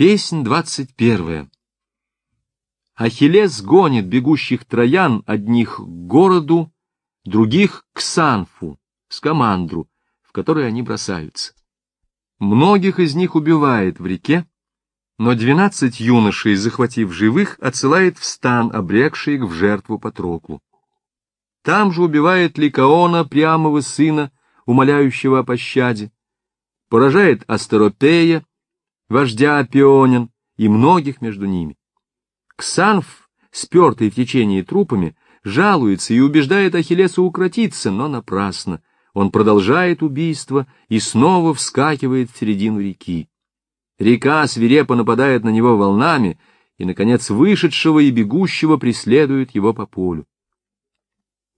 Песнь двадцать первая. Ахиллес гонит бегущих троян, одних к городу, других к Санфу, с командру, в которой они бросаются. Многих из них убивает в реке, но двенадцать юношей, захватив живых, отсылает в стан, обрекший их в жертву Патроклу. Там же убивает Ликаона, прямого сына, умоляющего о пощаде, поражает Астеропея, вождя Апионин и многих между ними. Ксанф, спертый в течение трупами, жалуется и убеждает Ахиллеса укротиться, но напрасно. Он продолжает убийство и снова вскакивает в середину реки. Река свирепо нападает на него волнами, и, наконец, вышедшего и бегущего преследует его по полю.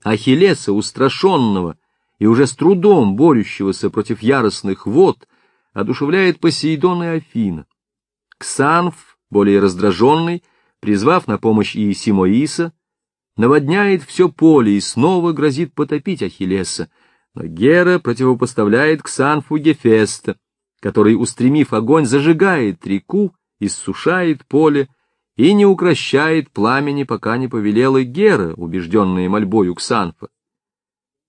Ахиллеса, устрашенного и уже с трудом борющегося против яростных вод, одушевляет Посейдон и Афина. Ксанф, более раздраженный, призвав на помощь и Симоиса, наводняет все поле и снова грозит потопить Ахиллеса, но Гера противопоставляет Ксанфу Гефеста, который, устремив огонь, зажигает реку, иссушает поле и не укращает пламени, пока не повелела Гера, убежденная мольбою Ксанфа.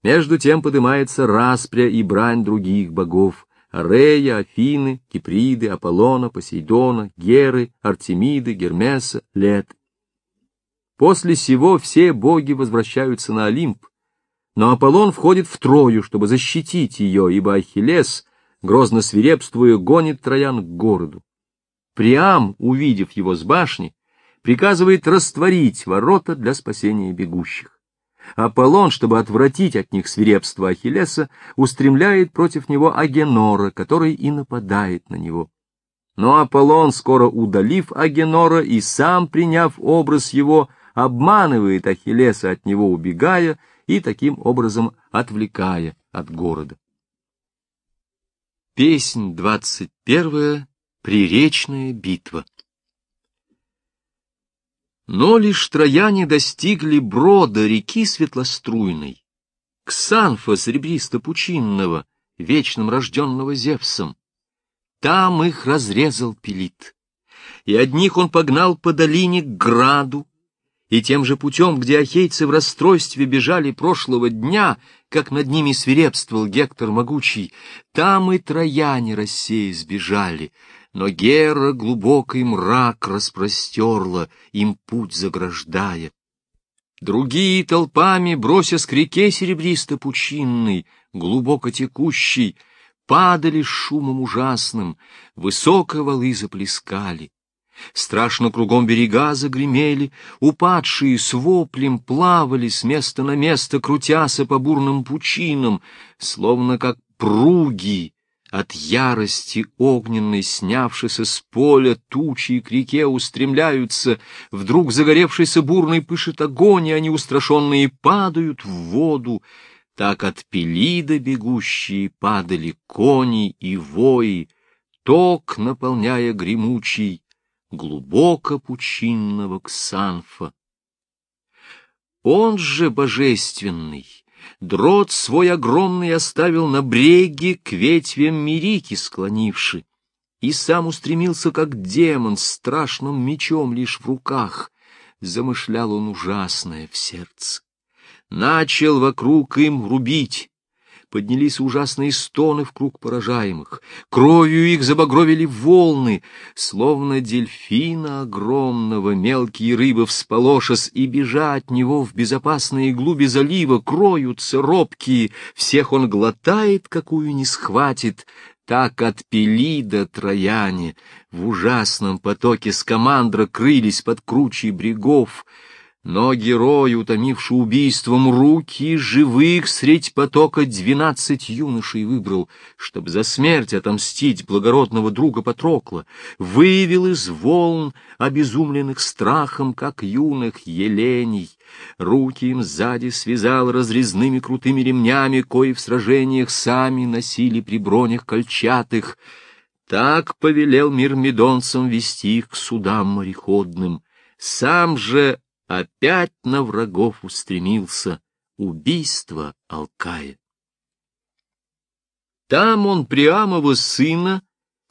Между тем поднимается распря и брань других богов, Арея, Афины, Киприды, Аполлона, Посейдона, Геры, Артемиды, Гермеса, Лет. После сего все боги возвращаются на Олимп, но Аполлон входит в Трою, чтобы защитить ее, ибо Ахиллес, грозно свирепствуя, гонит Троян к городу. Приам, увидев его с башни, приказывает растворить ворота для спасения бегущих. Аполлон, чтобы отвратить от них свирепство Ахиллеса, устремляет против него Агенора, который и нападает на него. Но Аполлон, скоро удалив Агенора и сам приняв образ его, обманывает Ахиллеса от него убегая и таким образом отвлекая от города. Песнь двадцать первая. Приречная битва. Но лишь трояне достигли брода реки светлоструйной, Ксанфа серебристо-пучинного, вечным рожденного Зевсом. Там их разрезал Пелит, и одних он погнал по долине к граду, и тем же путем, где ахейцы в расстройстве бежали прошлого дня, как над ними свирепствовал Гектор могучий, там и трояне России сбежали, но Гера глубокий мрак распростерла, им путь заграждая. Другие толпами, бросясь к реке серебристо-пучинной, глубоко текущей, падали шумом ужасным, высоко валы заплескали. Страшно кругом берега загремели, упадшие с воплем плавали с места на место, крутяся по бурным пучинам, словно как пруги, от ярости огненной, снявшись с поля, тучи к реке устремляются, вдруг загоревшийся бурный пышет огонь, и они устрашенные падают в воду. Так от Пелида бегущие падали кони и вои, ток наполняя гремучий, глубоко пучинного Ксанфа. Он же божественный, дрот свой огромный оставил на бреге к ветвям Мирики склонивши, и сам устремился, как демон, с страшным мечом лишь в руках. Замышлял он ужасное в сердце. Начал вокруг им рубить, поднялись ужасные стоны в круг поражаемых, кровью их забагровили волны, словно дельфина огромного, мелкие рыбы всполошась и бежа от него в безопасные глуби залива, кроются робкие, всех он глотает, какую не схватит, так от Пелида трояне в ужасном потоке скамандра крылись под кручей брегов, но герой, утомивший убийством руки живых, средь потока двенадцать юношей выбрал, чтобы за смерть отомстить благородного друга Патрокла, вывел из волн, обезумленных страхом, как юных еленей. Руки им сзади связал разрезными крутыми ремнями, кои в сражениях сами носили при бронях кольчатых. Так повелел мир медонцам вести их к судам мореходным. Сам же опять на врагов устремился убийство Алкая. Там он Приамова сына,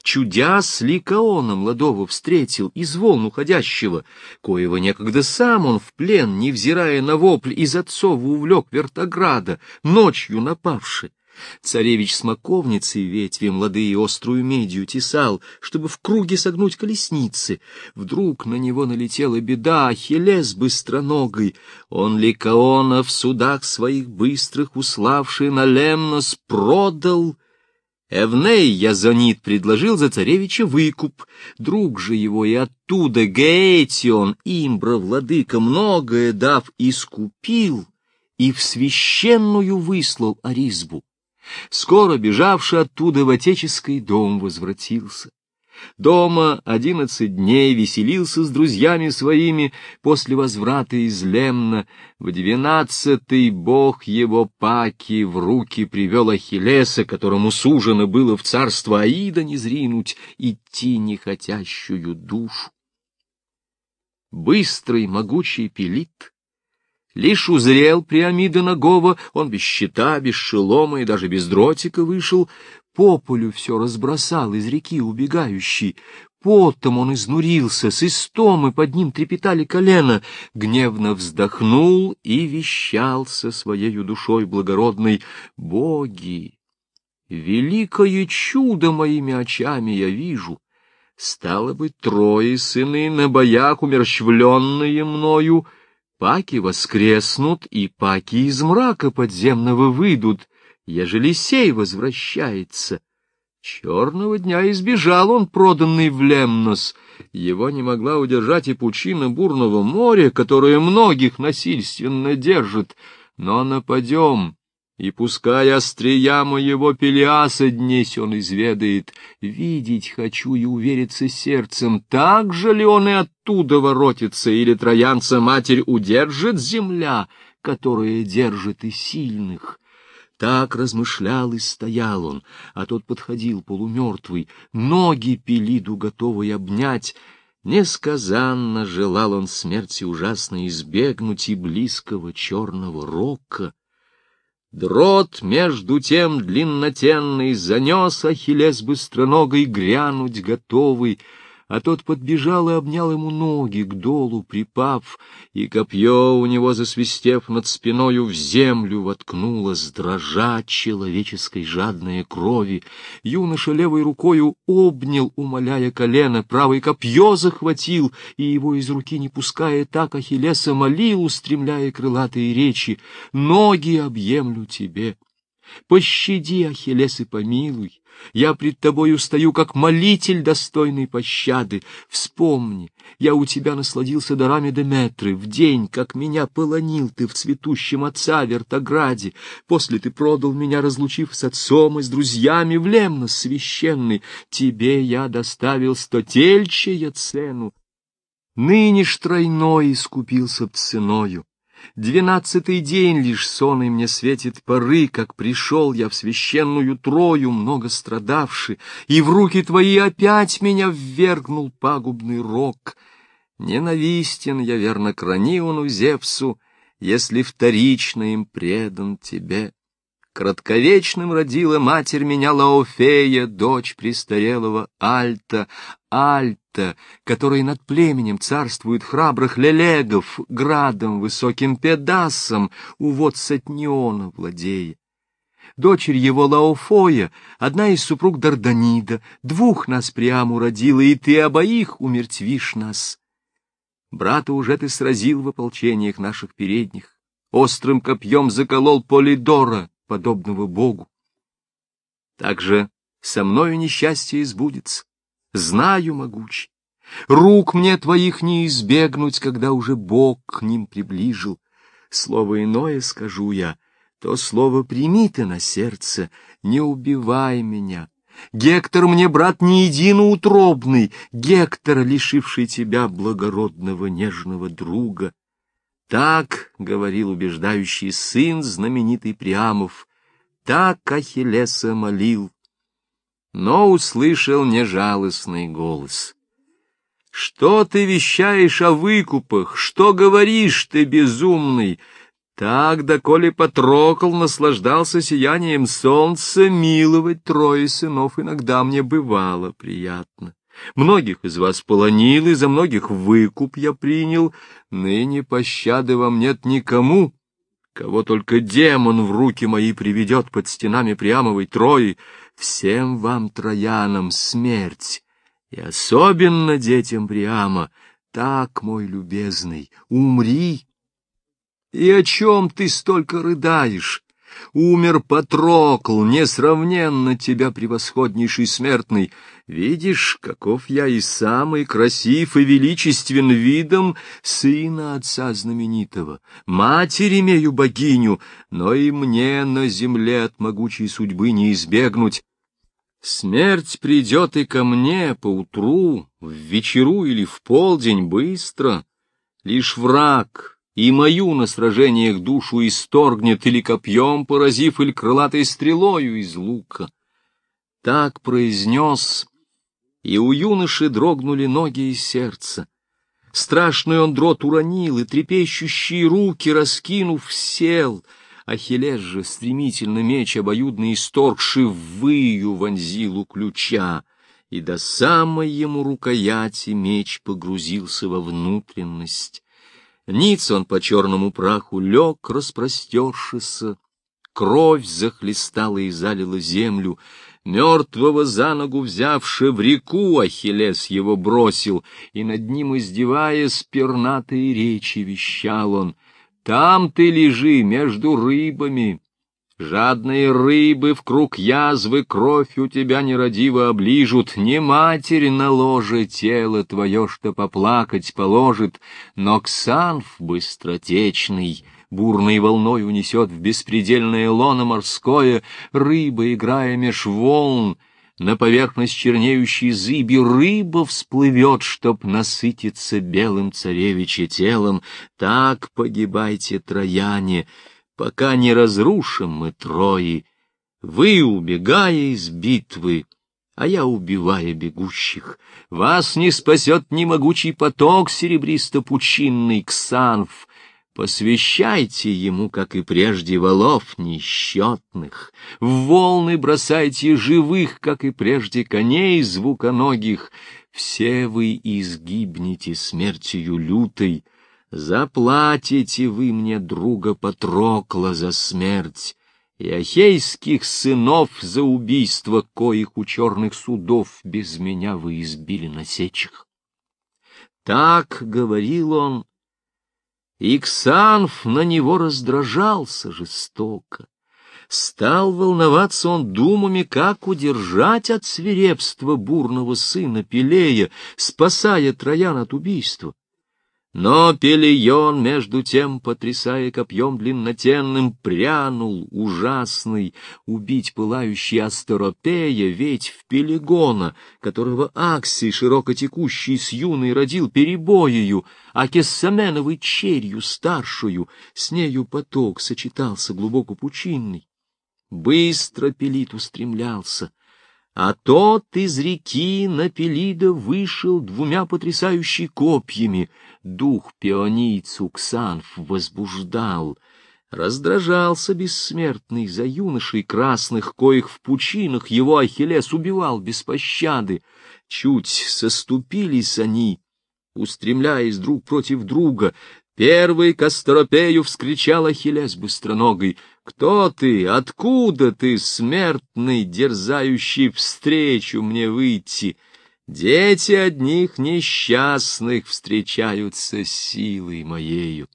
чудя с Ликаона молодого встретил из волн уходящего, коего некогда сам он в плен, невзирая на вопль, из отцова увлек вертограда, ночью напавший. Царевич смоковницей ветви младые острую медью тесал, чтобы в круге согнуть колесницы. Вдруг на него налетела беда, Ахиллес быстроногой. Он Ликаона в судах своих быстрых, уславший на Лемнос, продал Эвней Язонит предложил за царевича выкуп. Друг же его и оттуда Гаэтион, имбра, владыка, многое дав, искупил и в священную выслал Аризбу. Скоро бежавший оттуда в отеческий дом возвратился. Дома одиннадцать дней веселился с друзьями своими после возврата из Лемна. В двенадцатый бог его Паки в руки привел Ахиллеса, которому сужено было в царство Аида не зринуть, идти нехотящую душу. Быстрый, могучий Пелит Лишь узрел Приамида Нагова, он без щита, без шелома и даже без дротика вышел, по полю все разбросал из реки убегающий. Потом он изнурился, с истомы под ним трепетали колено, гневно вздохнул и вещал со своею душой благородной «Боги! Великое чудо моими очами я вижу!» Стало быть, трое сыны на боях, умерщвленные мною, паки воскреснут, и паки из мрака подземного выйдут, ежели сей возвращается. Черного дня избежал он, проданный в Лемнос. Его не могла удержать и пучина бурного моря, которое многих насильственно держит. Но нападем, и пускай острия моего Пелиаса днесь он изведает, видеть хочу и увериться сердцем, так же ли он и оттуда воротится, или троянца матерь удержит земля, которая держит и сильных. Так размышлял и стоял он, а тот подходил полумертвый, ноги Пелиду готовый обнять. Несказанно желал он смерти ужасно избегнуть и близкого черного рока. Дрот, между тем длиннотенный, занес Ахиллес быстроногой грянуть готовый — а тот подбежал и обнял ему ноги, к долу припав, и копье у него, засвистев над спиною, в землю воткнулось, дрожа человеческой жадной крови. Юноша левой рукою обнял, умоляя колено, правой копье захватил, и его из руки не пуская, так Ахиллеса молил, устремляя крылатые речи, «Ноги объемлю тебе». Пощади, Ахиллес, и помилуй. Я пред тобою стою, как молитель достойной пощады. Вспомни, я у тебя насладился дарами Деметры в день, как меня полонил ты в цветущем отца Вертограде. После ты продал меня, разлучив с отцом и с друзьями в Лемнос священный. Тебе я доставил стотельчая цену. Ныне ж тройной искупился б ценою. Двенадцатый день лишь сонный мне светит поры, как пришел я в священную трою, много страдавший, и в руки твои опять меня ввергнул пагубный рок. Ненавистен я верно Краниону Зевсу, если вторично им предан тебе. Кратковечным родила матерь меня Лаофея, дочь престарелого Альта, Альта, который над племенем царствует храбрых лелегов, градом высоким педасом, увод Сатниона владея. Дочерь его Лаофоя, одна из супруг Дарданида, двух нас прямо родила, и ты обоих умертвишь нас. Брата уже ты сразил в ополчениях наших передних, острым копьем заколол Полидора, подобного Богу. Также со мною несчастье избудется, знаю могучий. Рук мне твоих не избегнуть, когда уже Бог к ним приближил. Слово иное скажу я, то слово прими ты на сердце, не убивай меня. Гектор мне, брат, не единоутробный, Гектор, лишивший тебя благородного нежного друга. Так говорил убеждающий сын знаменитый Приамов, так Ахиллеса молил. Но услышал нежалостный голос. Что ты вещаешь о выкупах? Что говоришь ты, безумный? Так, доколе Патрокл наслаждался сиянием солнца, миловать трое сынов иногда мне бывало приятно. Многих из вас полонил, и за многих выкуп я принял. Ныне пощады вам нет никому, кого только демон в руки мои приведет под стенами Приамовой Трои. Всем вам, троянам, смерть, и особенно детям Приама. Так, мой любезный, умри. И о чем ты столько рыдаешь? Умер Патрокл, несравненно тебя превосходнейший смертный. Видишь, каков я и самый красив и величествен видом сына отца знаменитого. Матерь имею богиню, но и мне на земле от могучей судьбы не избегнуть. Смерть придет и ко мне поутру, в вечеру или в полдень быстро. Лишь враг, и мою на сражениях душу исторгнет или копьем поразив, или крылатой стрелою из лука. Так произнес, и у юноши дрогнули ноги и сердце. Страшный он дрот уронил, и трепещущие руки, раскинув, сел. Ахиллес же стремительно меч обоюдно исторгши выю вонзил у ключа, и до самой ему рукояти меч погрузился во внутренность. Ниц он по черному праху лег, распростершися. Кровь захлестала и залила землю. Мертвого за ногу взявши в реку, Ахиллес его бросил, и над ним, издеваясь, пернатые речи вещал он. «Там ты лежи между рыбами, Жадные рыбы в круг язвы кровь у тебя нерадиво оближут, Не матери на ложе тело твое, что поплакать положит, Но Ксанф быстротечный, бурной волной унесет в беспредельное лоно морское, Рыба, играя меж волн, на поверхность чернеющей зыби рыба всплывет, чтоб насытиться белым царевиче телом. Так погибайте, трояне, — пока не разрушим мы Трои, вы, убегая из битвы, а я убивая бегущих. Вас не спасет ни могучий поток серебристо-пучинный Ксанф. Посвящайте ему, как и прежде, валов несчетных. В волны бросайте живых, как и прежде, коней звуконогих. Все вы изгибнете смертью лютой, Заплатите вы мне, друга Патрокла, за смерть, и ахейских сынов за убийство, коих у черных судов без меня вы избили на сечах. Так говорил он, и Ксанф на него раздражался жестоко. Стал волноваться он думами, как удержать от свирепства бурного сына Пелея, спасая Троян от убийства. Но Пелион, между тем, потрясая копьем длиннотенным, прянул, ужасный, убить пылающий Астеропея, ведь в Пелегона, которого Аксий, широко текущий с юной, родил перебоею, а Кессаменовой черью старшую, с нею поток сочетался глубоко пучинный. Быстро Пелит устремлялся, а тот из реки на Пелида вышел двумя потрясающими копьями. Дух пионийцу Ксанф возбуждал. Раздражался бессмертный за юношей красных, коих в пучинах его Ахиллес убивал без пощады. Чуть соступились они, устремляясь друг против друга. Первый к Астропею вскричал Ахиллес быстроногой — кто ты? Откуда ты, смертный, дерзающий встречу мне выйти? Дети одних несчастных встречаются силой моею.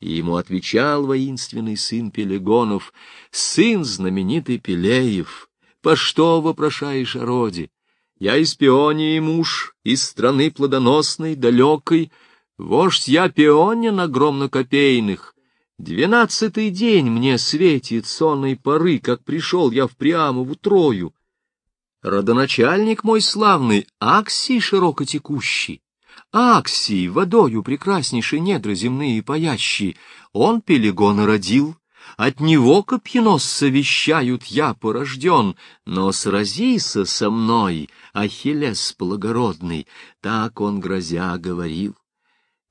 И ему отвечал воинственный сын Пелегонов, сын знаменитый Пелеев. По что вопрошаешь о роде? Я из Пионии муж, из страны плодоносной, далекой, вождь я Пионин огромнокопейных, Двенадцатый день мне светит сонной поры, как пришел я в Приамову Трою. Родоначальник мой славный, Аксий широкотекущий, Аксий, водою прекраснейшей недра земные паящие, он Пелегона родил, от него копьеносца вещают я порожден, но сразися со мной, Ахиллес благородный, так он грозя говорил.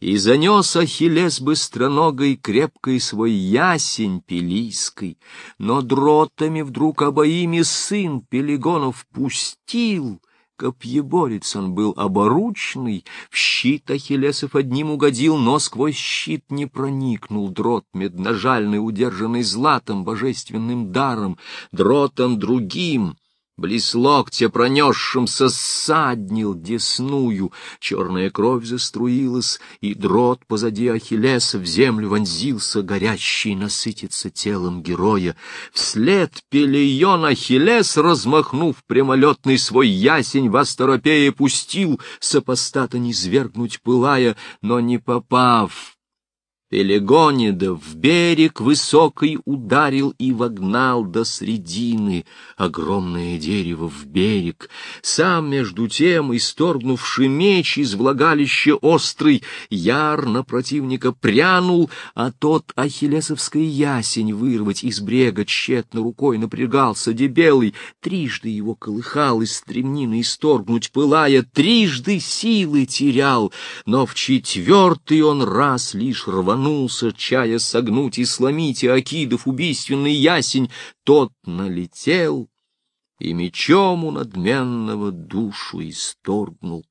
И занес Ахиллес быстроногой крепкой свой ясень пелийской, но дротами вдруг обоими сын Пелегонов пустил, Копьеборец он был оборучный, в щит Ахиллесов одним угодил, но сквозь щит не проникнул дрот медножальный, удержанный златом божественным даром, дротом другим — Близ локтя пронесшимся ссаднил десную, черная кровь заструилась, и дрот позади Ахиллеса в землю вонзился, горящий насытиться телом героя. Вслед Пелион Ахиллес, размахнув прямолетный свой ясень, в Астаропее пустил, сопостата низвергнуть пылая, но не попав, Пелегонида в берег высокий ударил и вогнал до средины огромное дерево в берег. Сам, между тем, исторгнувший меч из влагалища острый, яр на противника прянул, а тот ахиллесовской ясень вырвать из брега тщетно рукой напрягался дебелый, трижды его колыхал из стремнины исторгнуть пылая, трижды силы терял, но в четвертый он раз лишь рвал рванулся, чая согнуть и сломить Иокидов убийственный ясень, тот налетел и мечом у надменного душу исторгнул.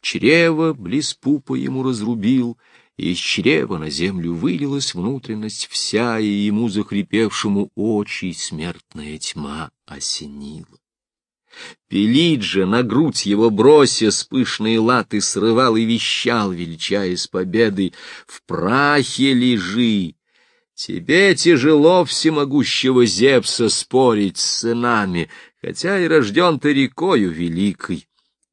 Чрево близ пупа ему разрубил, и из чрева на землю вылилась внутренность вся, и ему, захрипевшему, очи смертная тьма осенила. Пелиджа, на грудь его брося, с пышные латы срывал и вещал, величая с победой, «В прахе лежи! Тебе тяжело всемогущего Зевса спорить с сынами, хотя и рожден ты рекою великой.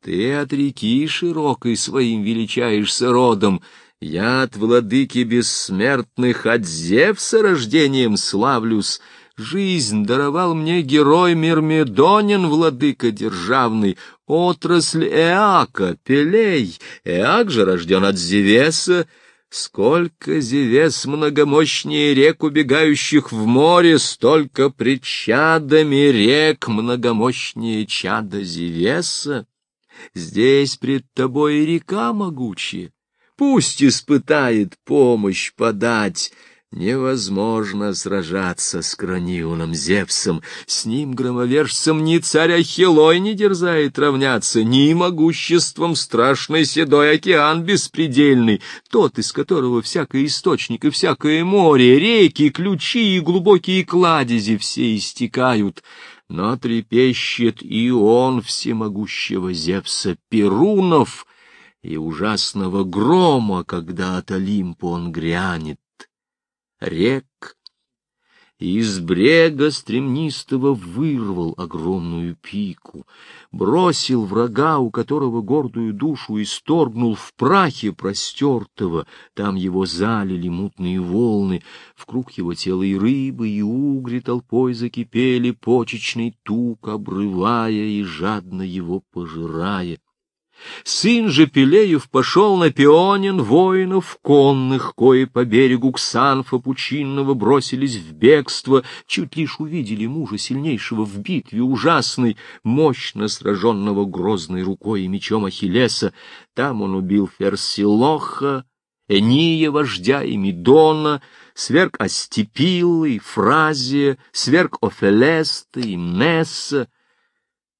Ты от реки широкой своим величаешься родом, я от владыки бессмертных, от Зевса рождением славлюсь, Жизнь даровал мне герой Мирмидонин, владыка державный, отрасль Эака, Пелей. Эак же рожден от Зевеса. Сколько Зевес многомощнее рек, убегающих в море, столько пред чадами рек многомощнее чада Зевеса. Здесь пред тобой река могучая, пусть испытает помощь подать, Невозможно сражаться с Кронионом Зевсом, с ним, громовержцем, ни царь Ахиллой не дерзает равняться, ни могуществом страшный седой океан беспредельный, тот, из которого всякий источник и всякое море, реки, ключи и глубокие кладези все истекают. Но трепещет и он всемогущего Зевса Перунов и ужасного грома, когда от Олимпа он грянет рек, и из брега стремнистого вырвал огромную пику, бросил врага, у которого гордую душу исторгнул в прахе простертого, там его залили мутные волны, в круг его тела и рыбы, и угри толпой закипели, почечный тук обрывая и жадно его пожирая. Сын же Пелеев пошел на пионин воинов конных, кои по берегу Ксанфа пучинного бросились в бегство, чуть лишь увидели мужа сильнейшего в битве ужасной, мощно сраженного грозной рукой и мечом Ахиллеса. Там он убил Ферсилоха, Эния, вождя и Мидона, сверг Астепилы, Фразия, сверг Офелеста и Мнесса,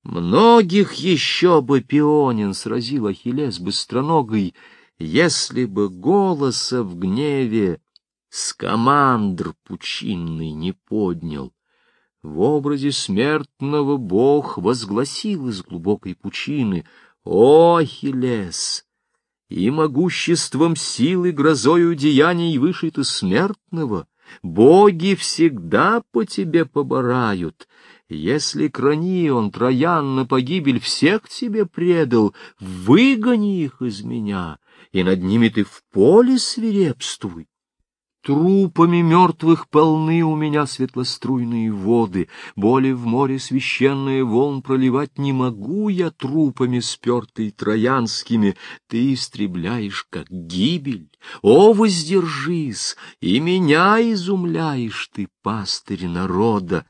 Многих еще бы Пионин сразил Ахиллес быстроногой, если бы голоса в гневе скамандр пучинный не поднял. В образе смертного бог возгласил из глубокой пучины «О, Ахиллес! И могуществом силы грозою деяний выше ты смертного, боги всегда по тебе поборают». Если Кранион Троян на погибель всех тебе предал, выгони их из меня, и над ними ты в поле свирепствуй. Трупами мертвых полны у меня светлоструйные воды, боли в море священные волн проливать не могу я трупами спертый троянскими, ты истребляешь, как гибель. О, воздержись, и меня изумляешь ты, пастырь народа!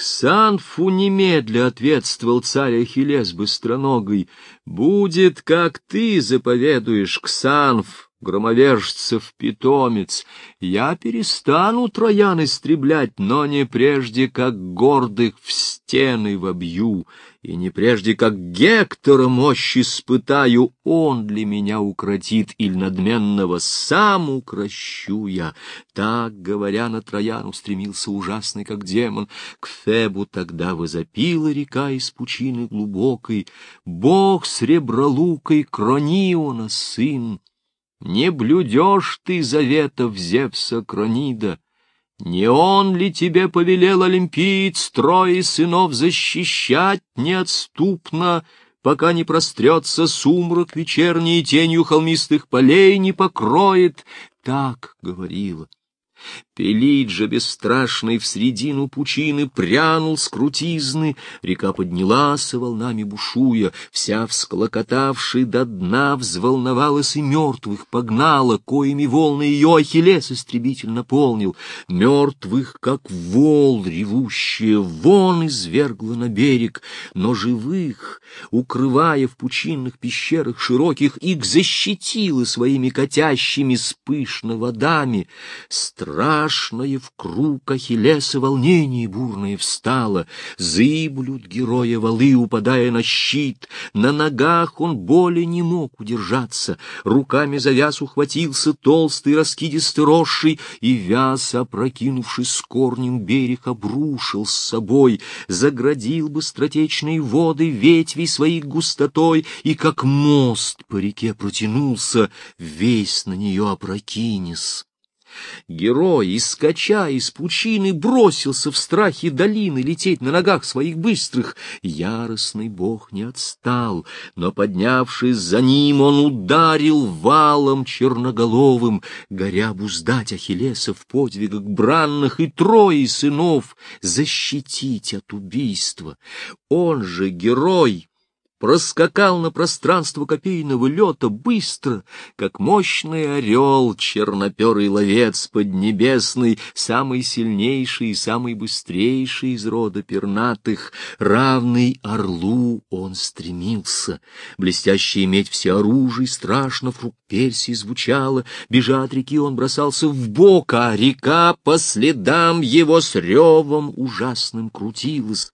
Ксанфу немедля ответствовал царь Ахиллес быстроногой. «Будет, как ты заповедуешь, Ксанф, громовержцев питомец, я перестану троян истреблять, но не прежде, как гордых в стены вобью, и не прежде, как Гектора мощь испытаю, он для меня укротит, или надменного сам укращу я. Так, говоря, на Троян устремился ужасный, как демон. К Фебу тогда возопила река из пучины глубокой, Бог с ребролукой Крониона сын, не блюдешь ты заветов Зевса Кронида. Не он ли тебе повелел, олимпиец, строи сынов защищать неотступно, пока не прострется сумрак вечерний тенью холмистых полей не покроет? Так говорила. Пелит же бесстрашный в средину пучины прянул с крутизны, река поднялась волнами бушуя, вся всклокотавший до дна взволновалась и мертвых погнала, коими волны ее Ахиллес истребитель наполнил, мертвых, как вол ревущие, вон извергла на берег, но живых, укрывая в пучинных пещерах широких, их защитила своими катящими с пышно водами, страшное в круг Ахиллеса волнение бурное встало, зыблют героя валы, упадая на щит, на ногах он более не мог удержаться, руками за вяз ухватился толстый раскидистый росший, и вяз, опрокинувшись с корнем берег, обрушил с собой, заградил быстротечные воды ветви своей густотой, и как мост по реке протянулся, весь на нее опрокинес. Герой, искача из пучины, бросился в страхе долины лететь на ногах своих быстрых. Яростный бог не отстал, но, поднявшись за ним, он ударил валом черноголовым, горя буздать Ахиллеса в подвигах бранных и трое сынов защитить от убийства. Он же герой, проскакал на пространство копейного лета быстро, как мощный орел, черноперый ловец поднебесный, самый сильнейший и самый быстрейший из рода пернатых, равный орлу он стремился. Блестящая медь все оружие, страшно фрукт Персии звучало, бежа от реки он бросался в бок, а река по следам его с ревом ужасным крутилась.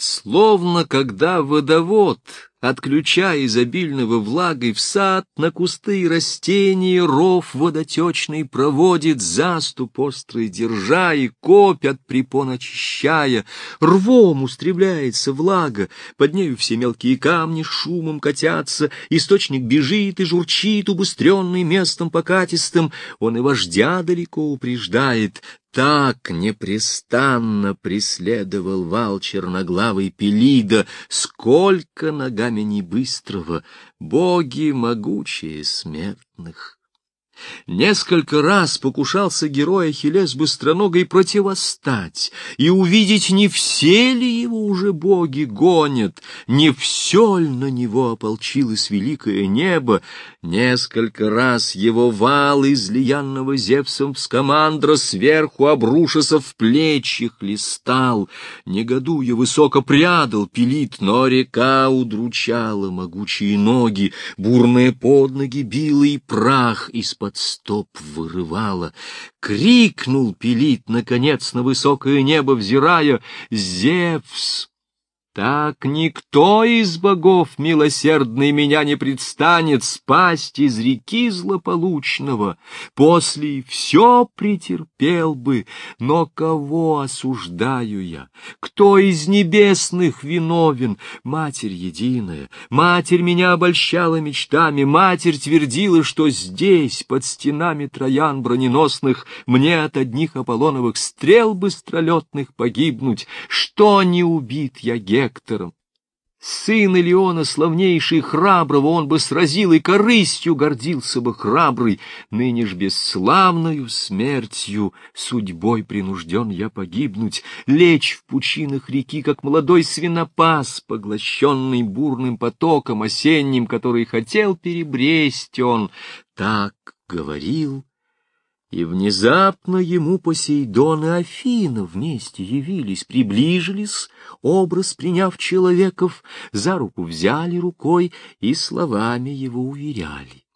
Словно когда водовод, отключая изобильного влагой в сад, на кусты и растения ров водотечный проводит, заступ острый держа и копь от препон очищая, рвом устремляется влага, под нею все мелкие камни шумом катятся, источник бежит и журчит, убыстренный местом покатистым, он и вождя далеко упреждает, так непрестанно преследовал вал черноглавый Пелида, сколько ногами не быстрого, боги могучие смертных. Несколько раз покушался герой Ахиллес быстроногой противостать и увидеть, не все ли его уже боги гонят, не все ли на него ополчилось великое небо. Несколько раз его вал излиянного Зевсом скамандра сверху обрушился в плечи хлестал, негодуя высоко прядал пилит, но река удручала могучие ноги, бурные под ноги била и прах из-под из-под стоп вырывала. Крикнул пилит, наконец, на высокое небо взирая, «Зевс!» Так никто из богов милосердный меня не предстанет спасть из реки злополучного. После все претерпел бы, но кого осуждаю я? Кто из небесных виновен? Матерь единая, матерь меня обольщала мечтами, матерь твердила, что здесь, под стенами троян броненосных, мне от одних Аполлоновых стрел быстролетных погибнуть, что не убит я Гектор Гектором. Сын Илеона, славнейший храброго, он бы сразил и корыстью гордился бы храбрый, ныне ж бесславною смертью судьбой принужден я погибнуть, лечь в пучинах реки, как молодой свинопас, поглощенный бурным потоком осенним, который хотел перебресть он. Так говорил И внезапно ему Посейдон и Афина вместе явились, приближились, образ приняв человеков, за руку взяли рукой и словами его уверяли.